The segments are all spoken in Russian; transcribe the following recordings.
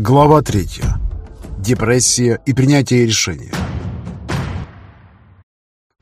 Глава третья. Депрессия и принятие решения.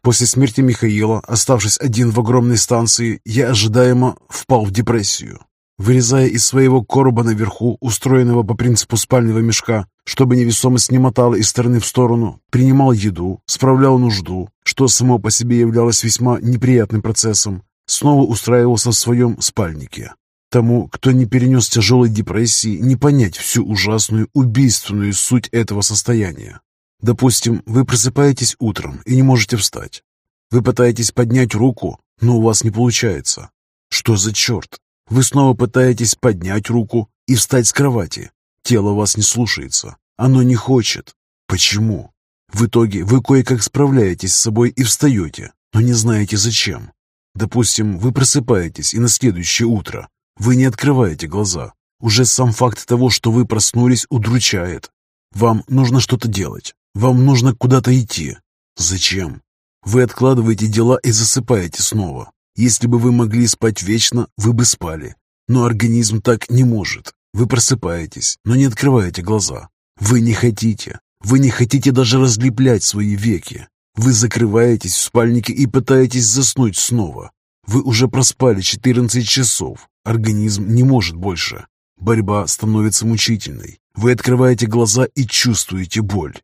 После смерти Михаила, оставшись один в огромной станции, я ожидаемо впал в депрессию. Вырезая из своего короба наверху, устроенного по принципу спального мешка, чтобы невесомость не мотала из стороны в сторону, принимал еду, справлял нужду, что само по себе являлось весьма неприятным процессом, снова устраивался в своем спальнике. Тому, кто не перенес тяжелой депрессии, не понять всю ужасную, убийственную суть этого состояния. Допустим, вы просыпаетесь утром и не можете встать. Вы пытаетесь поднять руку, но у вас не получается. Что за черт? Вы снова пытаетесь поднять руку и встать с кровати. Тело вас не слушается. Оно не хочет. Почему? В итоге вы кое-как справляетесь с собой и встаете, но не знаете зачем. Допустим, вы просыпаетесь, и на следующее утро вы не открываете глаза. Уже сам факт того, что вы проснулись, удручает. Вам нужно что-то делать. Вам нужно куда-то идти. Зачем? Вы откладываете дела и засыпаете снова. Если бы вы могли спать вечно, вы бы спали. Но организм так не может. Вы просыпаетесь, но не открываете глаза. Вы не хотите. Вы не хотите даже разлеплять свои веки. Вы закрываетесь в спальнике и пытаетесь заснуть снова. Вы уже проспали 14 часов. Организм не может больше. Борьба становится мучительной. Вы открываете глаза и чувствуете боль.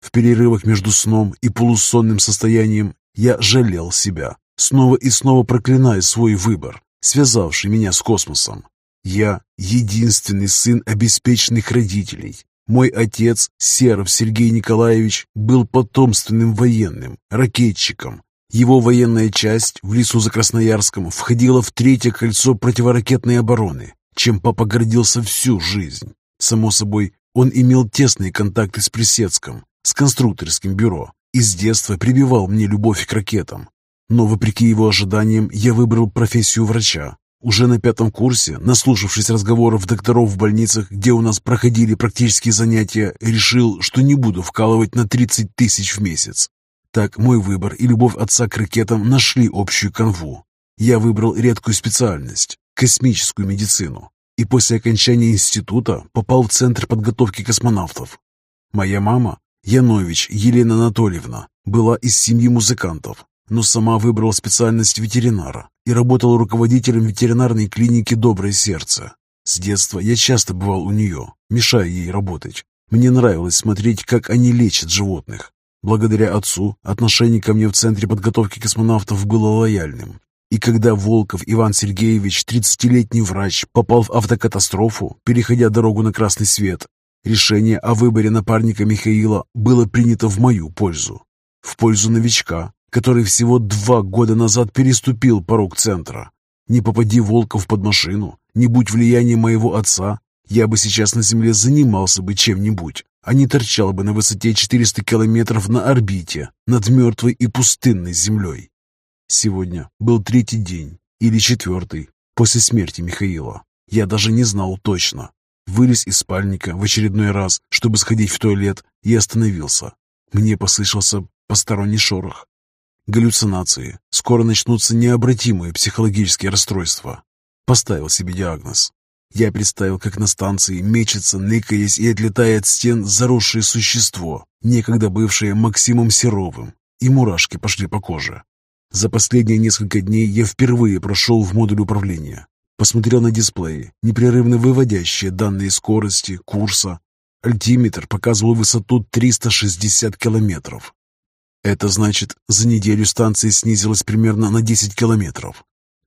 В перерывах между сном и полусонным состоянием я жалел себя, снова и снова проклиная свой выбор, связавший меня с космосом. Я единственный сын обеспеченных родителей. Мой отец, Серов Сергей Николаевич, был потомственным военным, ракетчиком. Его военная часть в лесу за Красноярском входила в третье кольцо противоракетной обороны, чем папа всю жизнь. Само собой, он имел тесные контакты с Плесецком, с конструкторским бюро, и с детства прибивал мне любовь к ракетам. Но, вопреки его ожиданиям, я выбрал профессию врача, уже на пятом курсе, наслушавшись разговоров докторов в больницах, где у нас проходили практические занятия, решил, что не буду вкалывать на 30 тысяч в месяц. Так мой выбор и любовь отца к ракетам нашли общую канву. Я выбрал редкую специальность – космическую медицину. И после окончания института попал в Центр подготовки космонавтов. Моя мама, Янович Елена Анатольевна, была из семьи музыкантов, но сама выбрала специальность ветеринара и работала руководителем ветеринарной клиники «Доброе сердце». С детства я часто бывал у нее, мешая ей работать. Мне нравилось смотреть, как они лечат животных. Благодаря отцу отношение ко мне в Центре подготовки космонавтов было лояльным. И когда Волков Иван Сергеевич, 30-летний врач, попал в автокатастрофу, переходя дорогу на красный свет, решение о выборе напарника Михаила было принято в мою пользу. В пользу новичка, который всего два года назад переступил порог центра. Не попади Волков под машину, не будь влияния моего отца, я бы сейчас на Земле занимался бы чем-нибудь, а не торчал бы на высоте 400 километров на орбите над мертвой и пустынной Землей. Сегодня был третий день, или четвертый, после смерти Михаила. Я даже не знал точно. Вылез из спальника в очередной раз, чтобы сходить в туалет, и остановился. Мне послышался посторонний шорох. Галлюцинации. Скоро начнутся необратимые психологические расстройства. Поставил себе диагноз. Я представил, как на станции мечется, ныкаясь и отлетая от стен заросшее существо, некогда бывшее Максимом Серовым, и мурашки пошли по коже. За последние несколько дней я впервые прошел в модуль управления. Посмотрел на дисплеи, непрерывно выводящие данные скорости, курса. Альтиметр показывал высоту 360 километров. Это значит, за неделю станция снизилась примерно на 10 километров.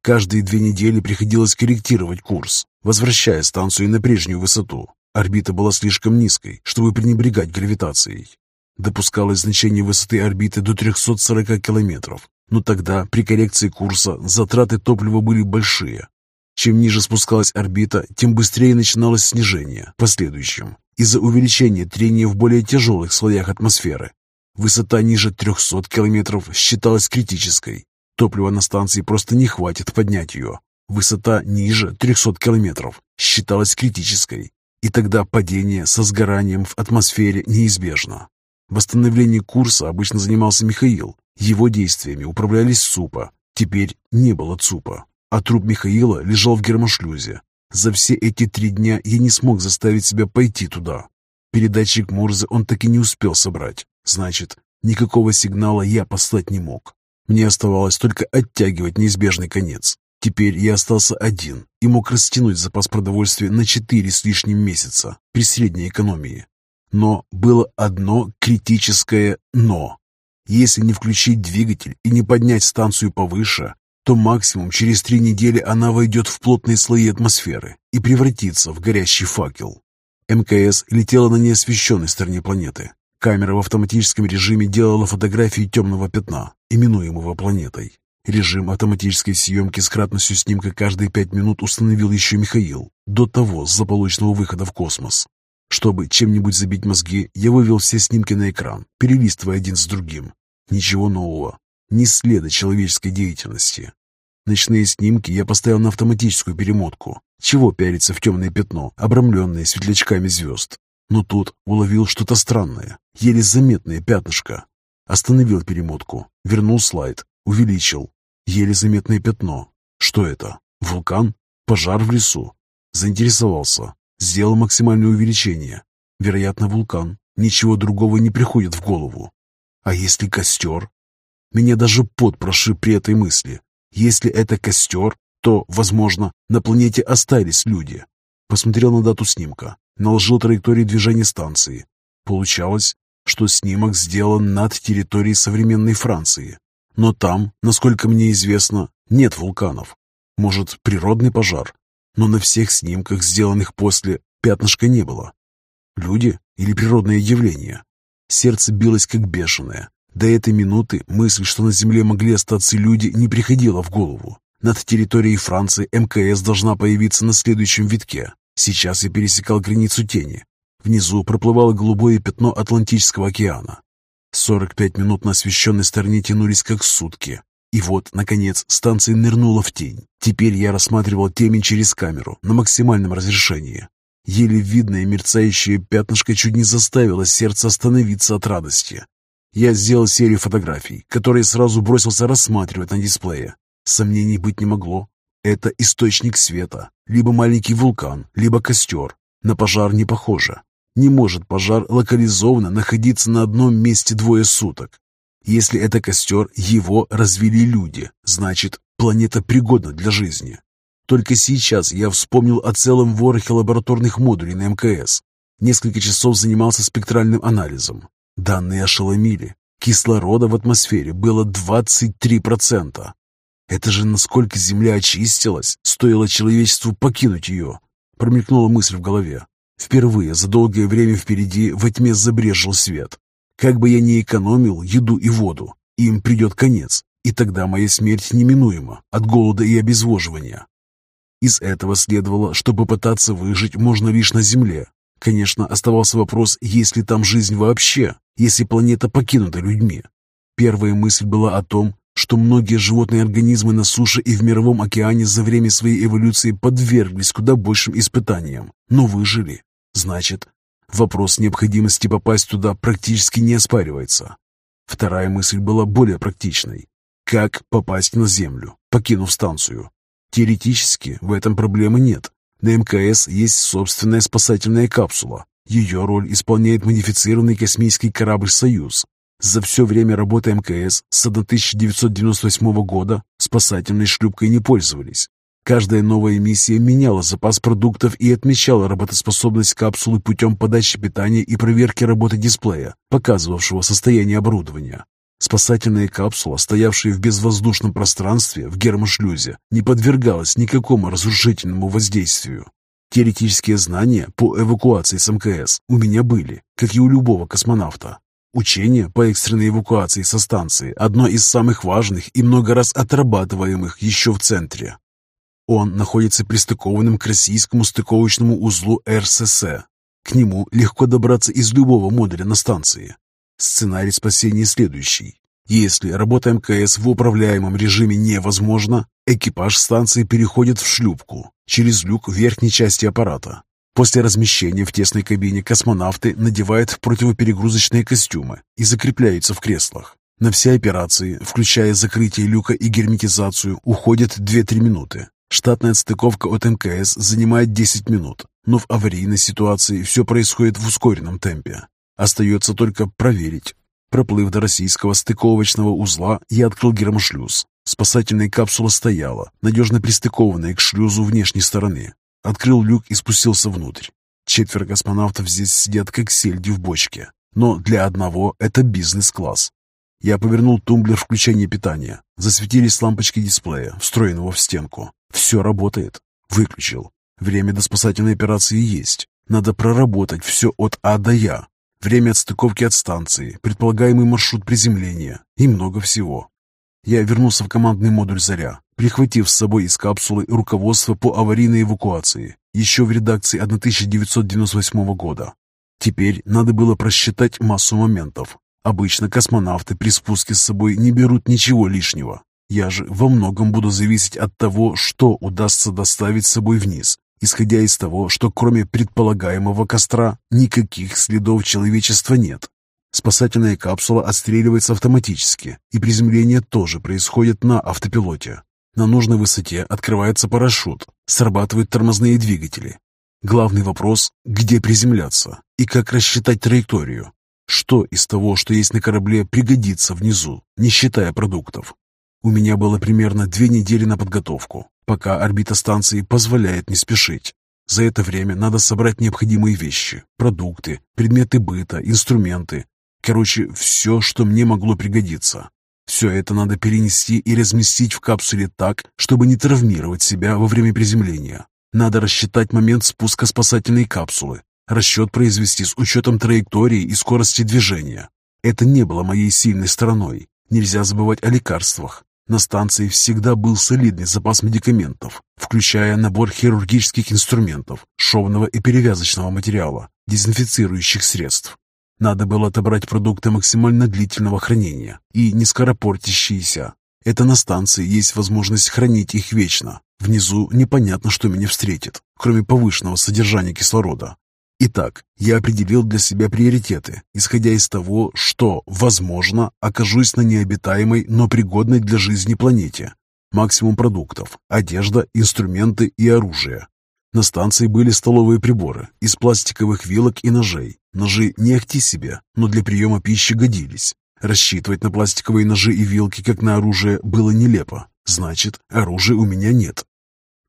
Каждые две недели приходилось корректировать курс, возвращая станцию на прежнюю высоту. Орбита была слишком низкой, чтобы пренебрегать гравитацией. Допускалось значение высоты орбиты до 340 километров, но тогда при коррекции курса затраты топлива были большие. Чем ниже спускалась орбита, тем быстрее начиналось снижение последующим из-за увеличения трения в более тяжелых слоях атмосферы. Высота ниже 300 километров считалась критической. Топлива на станции просто не хватит поднять ее. Высота ниже 300 километров считалась критической. И тогда падение со сгоранием в атмосфере неизбежно. Восстановление курса обычно занимался Михаил. Его действиями управлялись ЦУПа. Теперь не было ЦУПа. А труп Михаила лежал в гермошлюзе. За все эти три дня я не смог заставить себя пойти туда. Передатчик Морзе он так и не успел собрать. Значит, никакого сигнала я послать не мог. Мне оставалось только оттягивать неизбежный конец. Теперь я остался один и мог растянуть запас продовольствия на четыре с лишним месяца при средней экономии. Но было одно критическое «но». Если не включить двигатель и не поднять станцию повыше, то максимум через три недели она войдет в плотные слои атмосферы и превратится в горящий факел. МКС летела на неосвещенной стороне планеты. Камера в автоматическом режиме делала фотографии темного пятна, именуемого планетой. Режим автоматической съемки с кратностью снимка каждые пять минут установил еще Михаил, до того злополучного выхода в космос. Чтобы чем-нибудь забить мозги, я вывел все снимки на экран, перелистывая один с другим. Ничего нового, ни следа человеческой деятельности. Ночные снимки я поставил на автоматическую перемотку. Чего пялиться в темное пятно, обрамленное светлячками звезд? Но тут уловил что-то странное, еле заметное пятнышко. Остановил перемотку, вернул слайд, увеличил. Еле заметное пятно. Что это? Вулкан? Пожар в лесу? Заинтересовался. Сделал максимальное увеличение. Вероятно, вулкан. Ничего другого не приходит в голову. А если костер? Меня даже пот прошиб при этой мысли. Если это костер, то, возможно, на планете остались люди. Посмотрел на дату снимка, наложил траекторию движения станции. Получалось, что снимок сделан над территорией современной Франции. Но там, насколько мне известно, нет вулканов. Может, природный пожар. Но на всех снимках, сделанных после, пятнышка не было. Люди или природное явление? Сердце билось как бешеное. До этой минуты мысль, что на Земле могли остаться люди, не приходила в голову. Над территорией Франции МКС должна появиться на следующем витке. Сейчас я пересекал границу тени. Внизу проплывало голубое пятно Атлантического океана. 45 минут на освещенной стороне тянулись как сутки. И вот, наконец, станция нырнула в тень. Теперь я рассматривал темень через камеру на максимальном разрешении. Еле видное мерцающее пятнышко чуть не заставило сердце остановиться от радости. Я сделал серию фотографий, которые сразу бросился рассматривать на дисплее. Сомнений быть не могло. Это источник света, либо маленький вулкан, либо костер. На пожар не похоже. Не может пожар локализованно находиться на одном месте двое суток. Если это костер, его развели люди, значит, планета пригодна для жизни. Только сейчас я вспомнил о целом ворохе лабораторных модулей на МКС. Несколько часов занимался спектральным анализом. Данные ошеломили. Кислорода в атмосфере было 23%. Это же насколько Земля очистилась, стоило человечеству покинуть ее. Промелькнула мысль в голове. Впервые за долгое время впереди во тьме забрежил свет. Как бы я ни экономил еду и воду, им придет конец, и тогда моя смерть неминуема от голода и обезвоживания. Из этого следовало, что попытаться выжить можно лишь на Земле. Конечно, оставался вопрос, есть ли там жизнь вообще, если планета покинута людьми. Первая мысль была о том, что многие животные организмы на суше и в мировом океане за время своей эволюции подверглись куда большим испытаниям, но выжили. Значит, вопрос необходимости попасть туда практически не оспаривается. Вторая мысль была более практичной. Как попасть на Землю, покинув станцию? Теоретически в этом проблемы нет. На МКС есть собственная спасательная капсула. Ее роль исполняет модифицированный космический корабль «Союз». За все время работы МКС с 1998 года спасательной шлюпкой не пользовались. Каждая новая миссия меняла запас продуктов и отмечала работоспособность капсулы путем подачи питания и проверки работы дисплея, показывавшего состояние оборудования. Спасательная капсула, стоявшая в безвоздушном пространстве в гермошлюзе, не подвергалась никакому разрушительному воздействию. Теоретические знания по эвакуации с МКС у меня были, как и у любого космонавта. Учение по экстренной эвакуации со станции – одно из самых важных и много раз отрабатываемых еще в центре. Он находится пристыкованным к российскому стыковочному узлу РСС. К нему легко добраться из любого модуля на станции. Сценарий спасения следующий. Если работа МКС в управляемом режиме невозможна, экипаж станции переходит в шлюпку через люк верхней части аппарата. После размещения в тесной кабине космонавты надевают противоперегрузочные костюмы и закрепляются в креслах. На все операции, включая закрытие люка и герметизацию, уходят 2-3 минуты. Штатная отстыковка от МКС занимает 10 минут, но в аварийной ситуации все происходит в ускоренном темпе. Остается только проверить. Проплыв до российского стыковочного узла, я открыл гермошлюз. Спасательная капсула стояла, надежно пристыкованная к шлюзу внешней стороны. Открыл люк и спустился внутрь. Четверо космонавтов здесь сидят, как сельди в бочке. Но для одного это бизнес-класс. Я повернул тумблер включения питания. Засветились лампочки дисплея, встроенного в стенку. Все работает. Выключил. Время до спасательной операции есть. Надо проработать все от А до Я. Время отстыковки от станции, предполагаемый маршрут приземления и много всего. Я вернулся в командный модуль «Заря», прихватив с собой из капсулы руководство по аварийной эвакуации, еще в редакции 1998 года. Теперь надо было просчитать массу моментов. Обычно космонавты при спуске с собой не берут ничего лишнего. Я же во многом буду зависеть от того, что удастся доставить с собой вниз, исходя из того, что кроме предполагаемого костра никаких следов человечества нет. Спасательная капсула отстреливается автоматически, и приземление тоже происходит на автопилоте. На нужной высоте открывается парашют, срабатывают тормозные двигатели. Главный вопрос – где приземляться и как рассчитать траекторию. Что из того, что есть на корабле, пригодится внизу, не считая продуктов? У меня было примерно две недели на подготовку, пока орбита станции позволяет не спешить. За это время надо собрать необходимые вещи, продукты, предметы быта, инструменты, Короче, все, что мне могло пригодиться. Все это надо перенести и разместить в капсуле так, чтобы не травмировать себя во время приземления. Надо рассчитать момент спуска спасательной капсулы. Расчет произвести с учетом траектории и скорости движения. Это не было моей сильной стороной. Нельзя забывать о лекарствах. На станции всегда был солидный запас медикаментов, включая набор хирургических инструментов, шовного и перевязочного материала, дезинфицирующих средств, надо было отобрать продукты максимально длительного хранения и не скоропортящиеся. Это на станции есть возможность хранить их вечно. Внизу непонятно, что меня встретит, кроме повышенного содержания кислорода. Итак, я определил для себя приоритеты, исходя из того, что, возможно, окажусь на необитаемой, но пригодной для жизни планете. Максимум продуктов, одежда, инструменты и оружие. На станции были столовые приборы из пластиковых вилок и ножей. Ножи не ахти себе, но для приема пищи годились. Рассчитывать на пластиковые ножи и вилки как на оружие было нелепо. Значит, оружия у меня нет.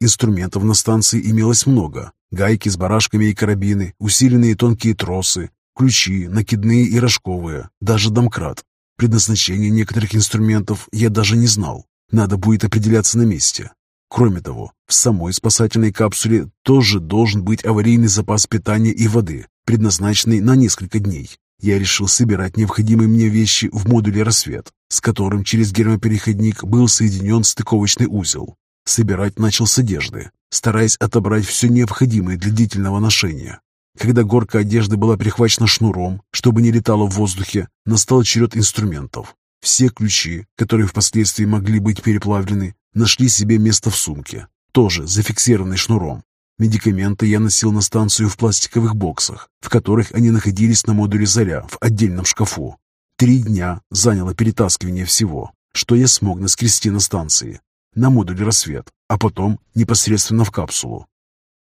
Инструментов на станции имелось много. Гайки с барашками и карабины, усиленные тонкие тросы, ключи, накидные и рожковые, даже домкрат. Предназначение некоторых инструментов я даже не знал. Надо будет определяться на месте. Кроме того, в самой спасательной капсуле тоже должен быть аварийный запас питания и воды, предназначенный на несколько дней. Я решил собирать необходимые мне вещи в модуле «Рассвет», с которым через гермопереходник был соединен стыковочный узел. Собирать начал с одежды, стараясь отобрать все необходимое для длительного ношения. Когда горка одежды была прихвачена шнуром, чтобы не летала в воздухе, настал черед инструментов. Все ключи, которые впоследствии могли быть переплавлены, нашли себе место в сумке, тоже зафиксированной шнуром. Медикаменты я носил на станцию в пластиковых боксах, в которых они находились на модуле «Заря» в отдельном шкафу. Три дня заняло перетаскивание всего, что я смог наскрести на станции, на модуле «Рассвет», а потом непосредственно в капсулу.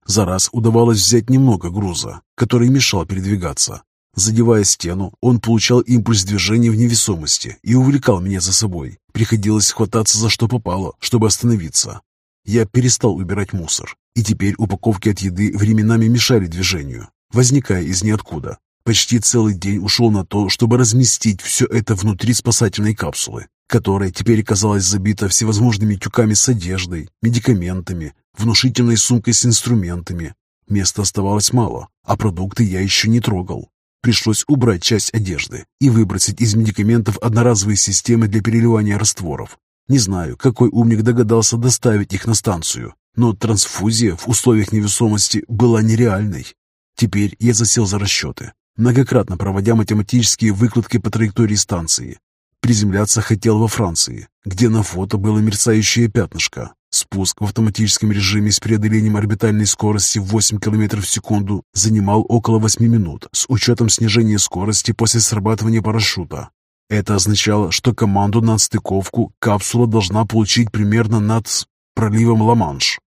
За раз удавалось взять немного груза, который мешал передвигаться. Задевая стену, он получал импульс движения в невесомости и увлекал меня за собой. Приходилось хвататься за что попало, чтобы остановиться. Я перестал убирать мусор, и теперь упаковки от еды временами мешали движению, возникая из ниоткуда. Почти целый день ушел на то, чтобы разместить все это внутри спасательной капсулы, которая теперь оказалась забита всевозможными тюками с одеждой, медикаментами, внушительной сумкой с инструментами. Места оставалось мало, а продукты я еще не трогал. Пришлось убрать часть одежды и выбросить из медикаментов одноразовые системы для переливания растворов. Не знаю, какой умник догадался доставить их на станцию, но трансфузия в условиях невесомости была нереальной. Теперь я засел за расчеты, многократно проводя математические выкладки по траектории станции. Приземляться хотел во Франции, где на фото было мерцающее пятнышко, Спуск в автоматическом режиме с преодолением орбитальной скорости в 8 км в секунду занимал около 8 минут с учетом снижения скорости после срабатывания парашюта. Это означало, что команду на отстыковку капсула должна получить примерно над проливом Ла-Манш.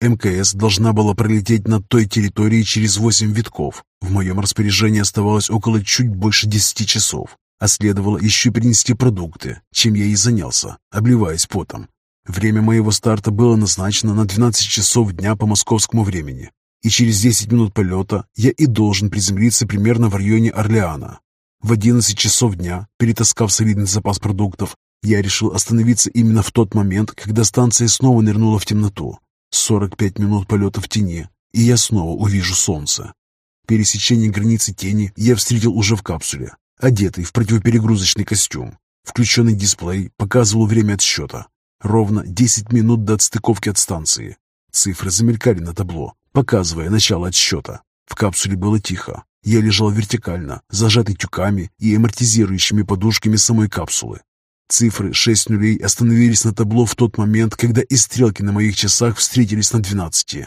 МКС должна была пролететь над той территорией через восемь витков. В моем распоряжении оставалось около чуть больше десяти часов, а следовало еще принести продукты, чем я и занялся, обливаясь потом. Время моего старта было назначено на 12 часов дня по московскому времени, и через 10 минут полета я и должен приземлиться примерно в районе Орлеана. В 11 часов дня, перетаскав солидный запас продуктов, я решил остановиться именно в тот момент, когда станция снова нырнула в темноту. 45 минут полета в тени, и я снова увижу солнце. Пересечение границы тени я встретил уже в капсуле, одетый в противоперегрузочный костюм. Включенный дисплей показывал время отсчета. Ровно 10 минут до отстыковки от станции. Цифры замелькали на табло, показывая начало отсчета. В капсуле было тихо. Я лежал вертикально, зажатый тюками и амортизирующими подушками самой капсулы. Цифры 6 нулей остановились на табло в тот момент, когда и стрелки на моих часах встретились на 12.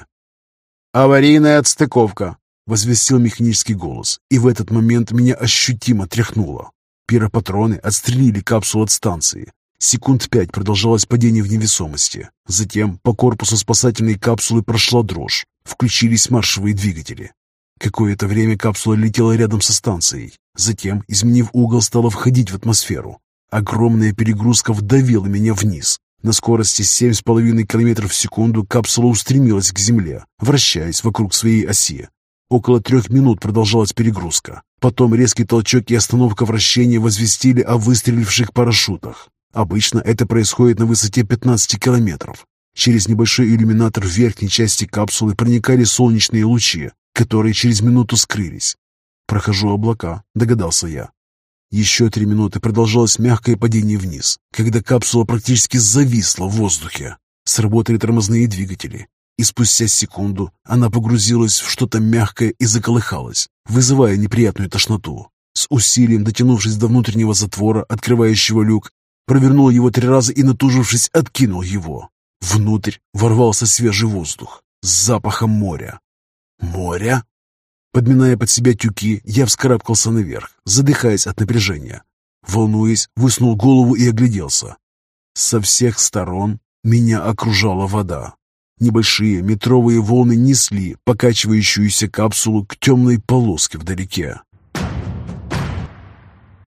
«Аварийная отстыковка», — возвестил механический голос, и в этот момент меня ощутимо тряхнуло. Пиропатроны отстрелили капсулу от станции. Секунд пять продолжалось падение в невесомости. Затем по корпусу спасательной капсулы прошла дрожь. Включились маршевые двигатели. Какое-то время капсула летела рядом со станцией. Затем, изменив угол, стала входить в атмосферу. Огромная перегрузка вдавила меня вниз. На скорости 7,5 км в секунду капсула устремилась к земле, вращаясь вокруг своей оси. Около трех минут продолжалась перегрузка. Потом резкий толчок и остановка вращения возвестили о выстреливших парашютах. Обычно это происходит на высоте 15 километров. Через небольшой иллюминатор в верхней части капсулы проникали солнечные лучи, которые через минуту скрылись. «Прохожу облака», — догадался я. Еще три минуты продолжалось мягкое падение вниз, когда капсула практически зависла в воздухе. Сработали тормозные двигатели, и спустя секунду она погрузилась в что-то мягкое и заколыхалась, вызывая неприятную тошноту. С усилием дотянувшись до внутреннего затвора, открывающего люк, провернул его три раза и, натужившись, откинул его. Внутрь ворвался свежий воздух с запахом моря. Моря? Подминая под себя тюки, я вскарабкался наверх, задыхаясь от напряжения. Волнуясь, высунул голову и огляделся. Со всех сторон меня окружала вода. Небольшие метровые волны несли покачивающуюся капсулу к темной полоске вдалеке.